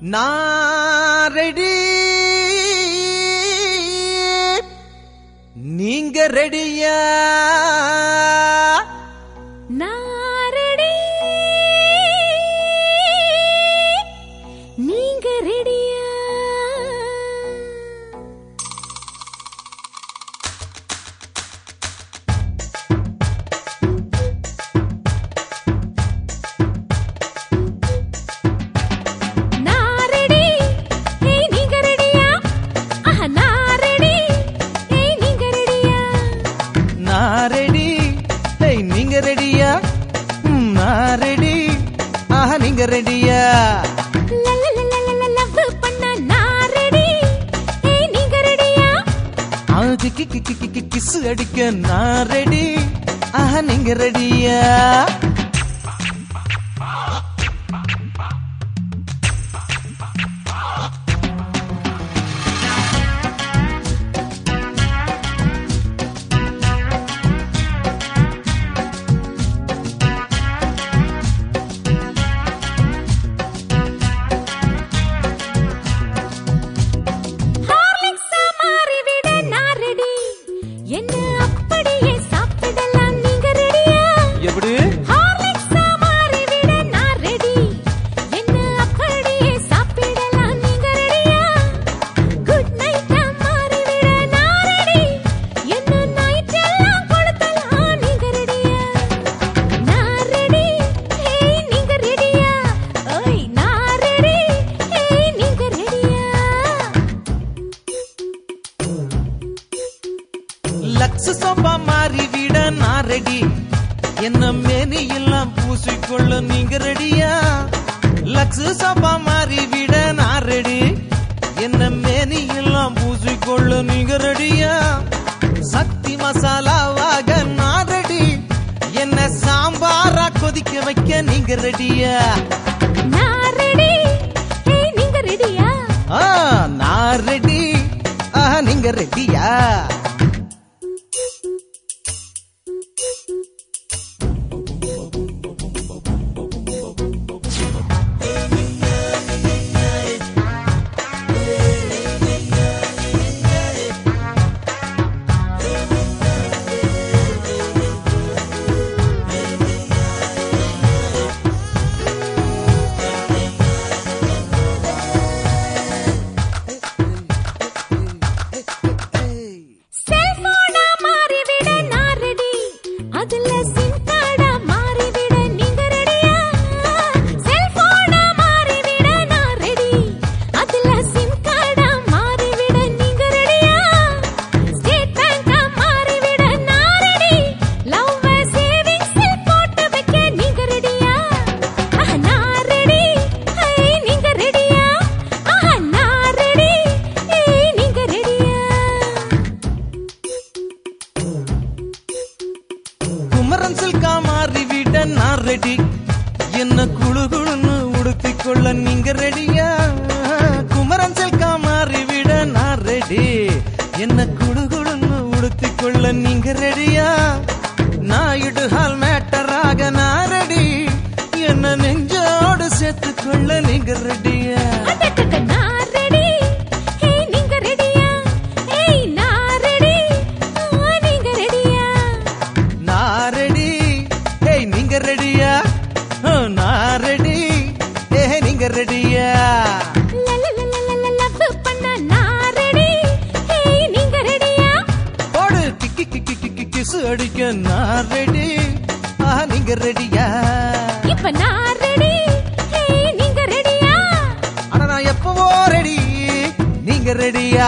நான் நீங்க ரெடியா? ரெடியா கிக்கு கிக்கு கிக்கு கிசு அடிக்க நான் ரெடி ஆஹா நீங்க ரெடியா? லக்ஸ் சோப்பா மாறி விட நான் ரெடி என்ன மேனி எல்லாம் பூசிக்கொள்ள நீங்க ரெடியா லக்ஸ் சோப்பா மாறி விட நான் ரெடி என்ன மேனி எல்லாம் பூசிக்கொள்ள நீங்க ரெடியா சக்தி மசாலாவாக நான் ரெடி என்ன சாம்பாரா கொதிக்க வைக்க நீங்க ரெடியா நான் ரெடி நீங்க ரெடியா நான் ரெடி நீங்க ரெடியா குமரன் சில்கா மாறி நான் ரெடி என்ன குழு குழுன்னு உடுத்திக்கொள்ள நீங்க ரெடியா குமரன் செல்கா மாறிவிட நான் ரெடி என்ன குழு குழுன்னு உடுத்திக்கொள்ள நீங்க ரெடியா அடிக்க நான் ரெடி ஆ நீங்க ரெடியா இப்ப நான் ரெடி நீங்க ரெடியா ஆனா நான் எப்பவோ ரெடி நீங்க ரெடியா